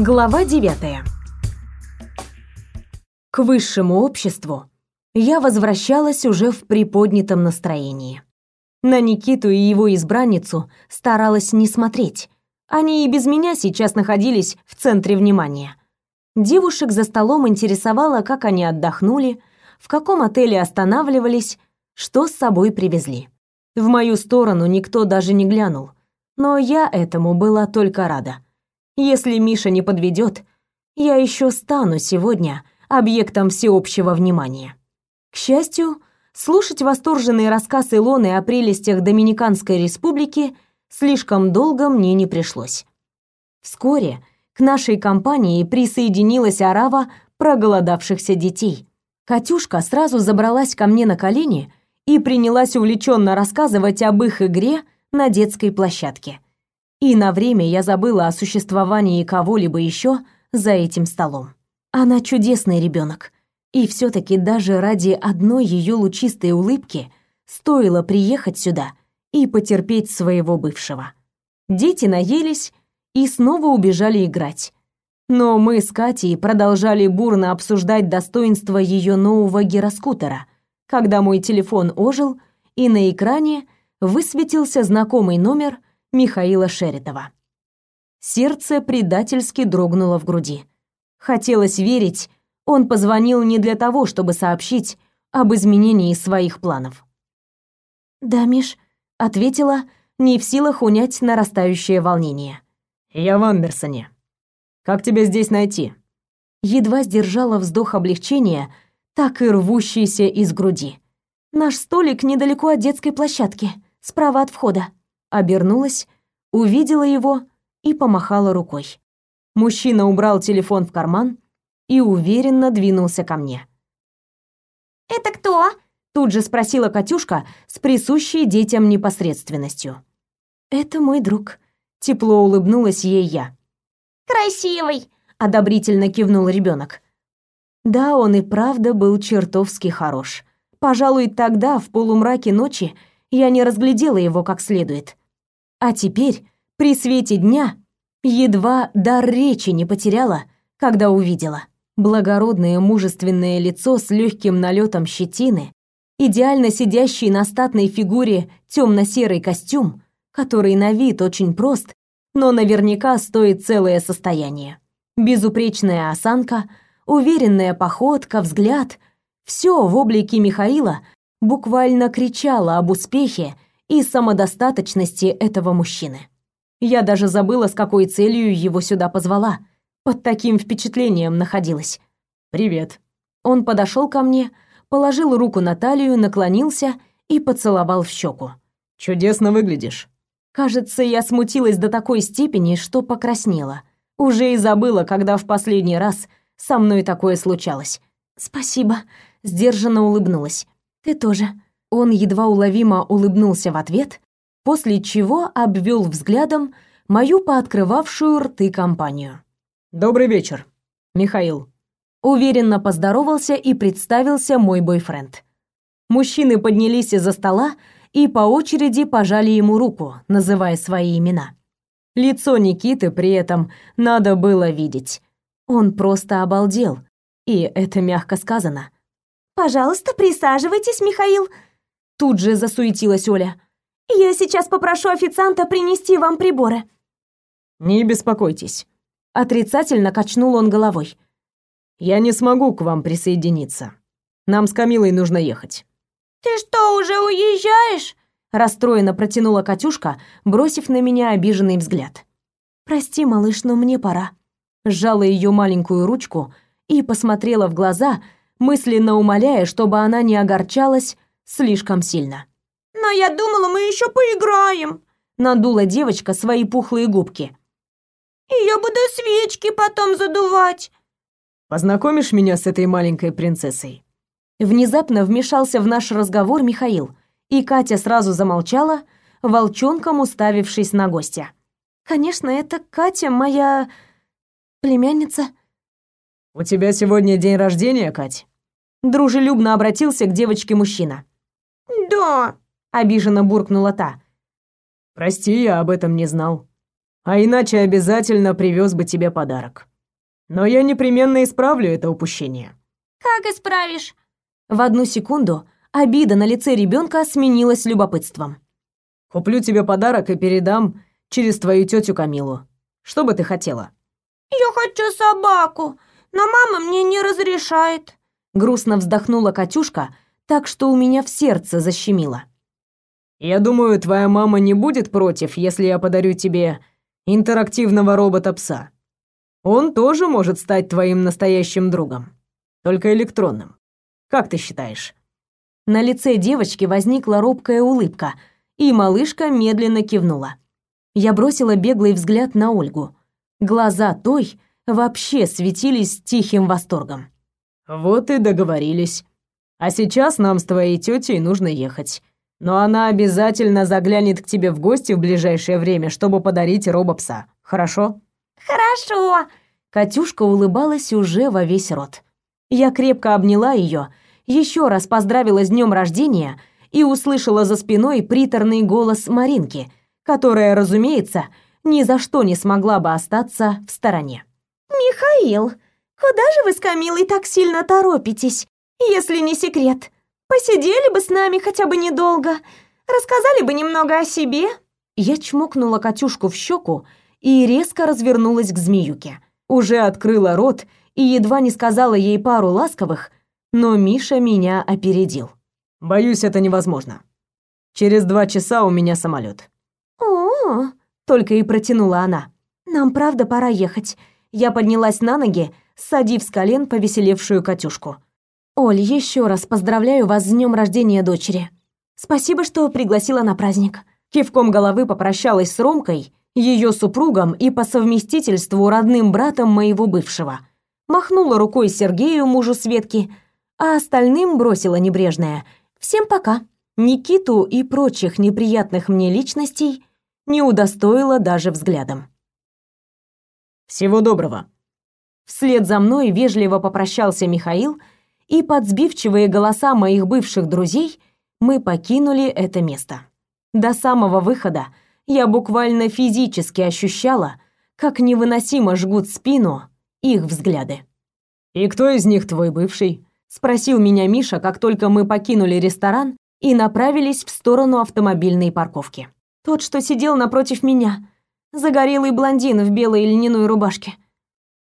Глава 9. К высшему обществу я возвращалась уже в приподнятом настроении. На Никиту и его избранницу старалась не смотреть. Они и без меня сейчас находились в центре внимания. Девушек за столом интересовало, как они отдохнули, в каком отеле останавливались, что с собой привезли. В мою сторону никто даже не глянул, но я этому была только рада. Если Миша не подведет, я еще стану сегодня объектом всеобщего внимания. К счастью, слушать восторженный рассказ Илоны о прелестях Доминиканской республики слишком долго мне не пришлось. Вскоре к нашей компании присоединилась орава проголодавшихся детей. Катюшка сразу забралась ко мне на колени и принялась увлеченно рассказывать об их игре на детской площадке и на время я забыла о существовании кого-либо еще за этим столом. Она чудесный ребенок, и все таки даже ради одной ее лучистой улыбки стоило приехать сюда и потерпеть своего бывшего. Дети наелись и снова убежали играть. Но мы с Катей продолжали бурно обсуждать достоинства ее нового гироскутера, когда мой телефон ожил, и на экране высветился знакомый номер Михаила Шеретова. Сердце предательски дрогнуло в груди. Хотелось верить, он позвонил не для того, чтобы сообщить об изменении своих планов. «Да, Миш», — ответила, не в силах унять нарастающее волнение. «Я в Андерсоне. Как тебя здесь найти?» Едва сдержала вздох облегчения, так и рвущийся из груди. «Наш столик недалеко от детской площадки, справа от входа» обернулась, увидела его и помахала рукой. Мужчина убрал телефон в карман и уверенно двинулся ко мне. «Это кто?» Тут же спросила Катюшка с присущей детям непосредственностью. «Это мой друг», — тепло улыбнулась ей я. «Красивый», — одобрительно кивнул ребенок. Да, он и правда был чертовски хорош. Пожалуй, тогда, в полумраке ночи, я не разглядела его как следует. А теперь, при свете дня, едва дар речи не потеряла, когда увидела. Благородное мужественное лицо с легким налетом щетины, идеально сидящий на статной фигуре темно-серый костюм, который на вид очень прост, но наверняка стоит целое состояние. Безупречная осанка, уверенная походка, взгляд — все в облике Михаила буквально кричало об успехе и самодостаточности этого мужчины. Я даже забыла, с какой целью его сюда позвала. Под таким впечатлением находилась. «Привет». Он подошел ко мне, положил руку на талию, наклонился и поцеловал в щеку. «Чудесно выглядишь». Кажется, я смутилась до такой степени, что покраснела. Уже и забыла, когда в последний раз со мной такое случалось. «Спасибо», — сдержанно улыбнулась. «Ты тоже». Он едва уловимо улыбнулся в ответ, после чего обвел взглядом мою пооткрывавшую рты компанию. «Добрый вечер, Михаил». Уверенно поздоровался и представился мой бойфренд. Мужчины поднялись из-за стола и по очереди пожали ему руку, называя свои имена. Лицо Никиты при этом надо было видеть. Он просто обалдел, и это мягко сказано. «Пожалуйста, присаживайтесь, Михаил», Тут же засуетилась Оля. «Я сейчас попрошу официанта принести вам приборы». «Не беспокойтесь», — отрицательно качнул он головой. «Я не смогу к вам присоединиться. Нам с Камилой нужно ехать». «Ты что, уже уезжаешь?» расстроенно протянула Катюшка, бросив на меня обиженный взгляд. «Прости, малыш, но мне пора». Сжала ее маленькую ручку и посмотрела в глаза, мысленно умоляя, чтобы она не огорчалась слишком сильно. «Но я думала, мы еще поиграем», — надула девочка свои пухлые губки. «И я буду свечки потом задувать». «Познакомишь меня с этой маленькой принцессой?» Внезапно вмешался в наш разговор Михаил, и Катя сразу замолчала, волчонком уставившись на гостя. «Конечно, это Катя, моя... племянница». «У тебя сегодня день рождения, Кать?» Дружелюбно обратился к девочке мужчина. «Да», — обиженно буркнула та. «Прости, я об этом не знал. А иначе обязательно привез бы тебе подарок». Но я непременно исправлю это упущение. Как исправишь? В одну секунду обида на лице ребенка сменилась любопытством. Куплю тебе подарок и передам через твою тетю Камилу. Что бы ты хотела? Я хочу собаку, но мама мне не разрешает. Грустно вздохнула Катюшка, так что у меня в сердце защемило. Я думаю, твоя мама не будет против, если я подарю тебе интерактивного робота-пса. Он тоже может стать твоим настоящим другом, только электронным. Как ты считаешь? На лице девочки возникла робкая улыбка, и малышка медленно кивнула. Я бросила беглый взгляд на Ольгу. Глаза той вообще светились тихим восторгом. Вот и договорились. А сейчас нам с твоей тетей нужно ехать. Но она обязательно заглянет к тебе в гости в ближайшее время, чтобы подарить робопса. Хорошо? Хорошо. Катюшка улыбалась уже во весь рот. Я крепко обняла ее, еще раз поздравила с днем рождения и услышала за спиной приторный голос Маринки, которая, разумеется, ни за что не смогла бы остаться в стороне. «Михаил, куда же вы с Камилой так сильно торопитесь, если не секрет? Посидели бы с нами хотя бы недолго, рассказали бы немного о себе». Я чмокнула Катюшку в щеку и резко развернулась к змеюке. Уже открыла рот и едва не сказала ей пару ласковых, но Миша меня опередил. Боюсь, это невозможно. Через два часа у меня самолет. О, только и протянула она. Нам правда пора ехать. Я поднялась на ноги, садив с колен повеселевшую Катюшку. Оль, еще раз поздравляю вас с днем рождения дочери. Спасибо, что пригласила на праздник. Кивком головы попрощалась с Ромкой, ее супругом и по совместительству родным братом моего бывшего. Махнула рукой Сергею, мужу Светки, а остальным бросила небрежное: "Всем пока". Никиту и прочих неприятных мне личностей не удостоила даже взглядом. Всего доброго. Вслед за мной вежливо попрощался Михаил, и под сбивчивые голоса моих бывших друзей мы покинули это место. До самого выхода я буквально физически ощущала, как невыносимо жгут спину их взгляды. «И кто из них твой бывший?» — спросил меня Миша, как только мы покинули ресторан и направились в сторону автомобильной парковки. Тот, что сидел напротив меня. Загорелый блондин в белой льняной рубашке.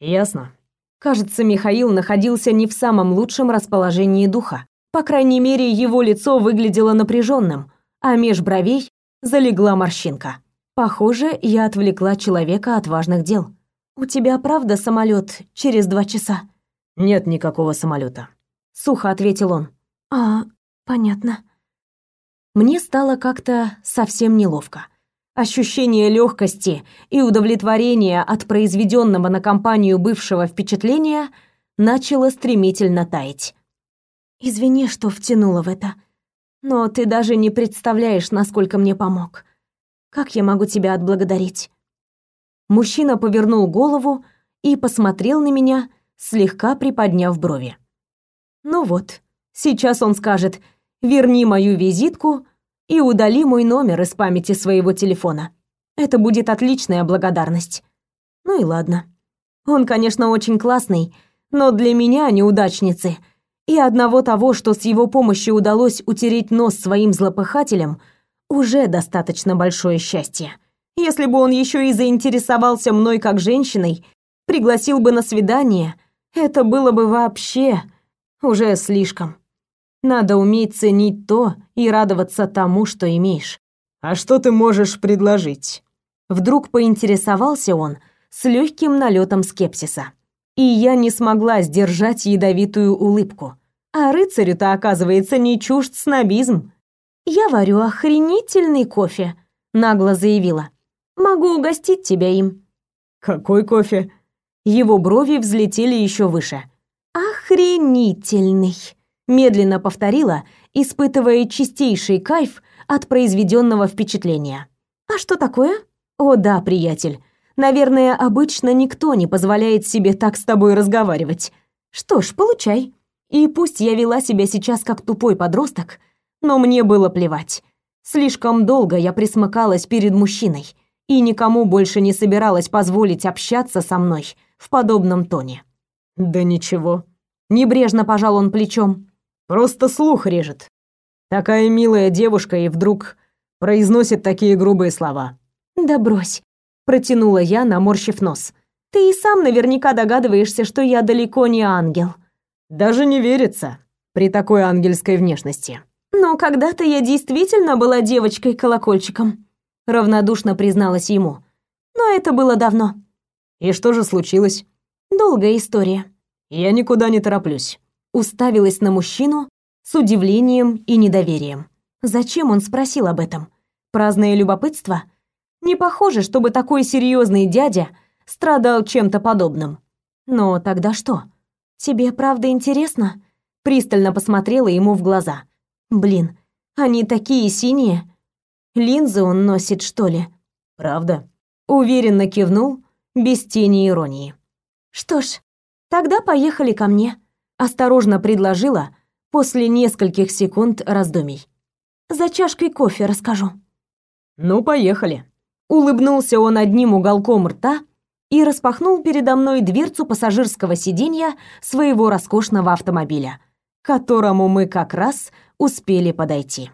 Ясно. Кажется, Михаил находился не в самом лучшем расположении духа. По крайней мере, его лицо выглядело напряженным, а меж бровей залегла морщинка. Похоже, я отвлекла человека от важных дел. У тебя правда самолет через два часа? Нет никакого самолета сухо ответил он. А, понятно. Мне стало как-то совсем неловко. Ощущение легкости и удовлетворения от произведенного на компанию бывшего впечатления начало стремительно таять. Извини, что втянула в это. Но ты даже не представляешь, насколько мне помог. Как я могу тебя отблагодарить? Мужчина повернул голову и посмотрел на меня, слегка приподняв брови. Ну вот, сейчас он скажет «Верни мою визитку и удали мой номер из памяти своего телефона». Это будет отличная благодарность. Ну и ладно. Он, конечно, очень классный, но для меня, неудачницы, и одного того, что с его помощью удалось утереть нос своим злопыхателям, уже достаточно большое счастье. Если бы он еще и заинтересовался мной как женщиной, пригласил бы на свидание, это было бы вообще уже слишком. Надо уметь ценить то и радоваться тому, что имеешь. А что ты можешь предложить? Вдруг поинтересовался он с легким налетом скепсиса. И я не смогла сдержать ядовитую улыбку. А рыцарю-то, оказывается, не чужд снобизм. «Я варю охренительный кофе», — нагло заявила. «Могу угостить тебя им». «Какой кофе?» Его брови взлетели еще выше. «Охренительный!» — медленно повторила, испытывая чистейший кайф от произведенного впечатления. «А что такое?» «О да, приятель. Наверное, обычно никто не позволяет себе так с тобой разговаривать. Что ж, получай». И пусть я вела себя сейчас как тупой подросток, но мне было плевать. Слишком долго я присмыкалась перед мужчиной и никому больше не собиралась позволить общаться со мной в подобном тоне. Да ничего. Небрежно пожал он плечом. Просто слух режет. Такая милая девушка и вдруг произносит такие грубые слова. Да брось, протянула я, наморщив нос. Ты и сам наверняка догадываешься, что я далеко не ангел. Даже не верится при такой ангельской внешности. Но когда-то я действительно была девочкой-колокольчиком, равнодушно призналась ему. Но это было давно. И что же случилось? Долгая история. Я никуда не тороплюсь. Уставилась на мужчину с удивлением и недоверием. Зачем он спросил об этом? Праздное любопытство? Не похоже, чтобы такой серьезный дядя страдал чем-то подобным. Но тогда что? Тебе правда интересно? Пристально посмотрела ему в глаза. Блин, они такие синие. Линзы он носит, что ли? Правда? Уверенно кивнул, без тени иронии. Что ж, тогда поехали ко мне, осторожно предложила после нескольких секунд раздумий. За чашкой кофе расскажу. Ну, поехали. Улыбнулся он одним уголком рта и распахнул передо мной дверцу пассажирского сиденья своего роскошного автомобиля, к которому мы как раз успели подойти.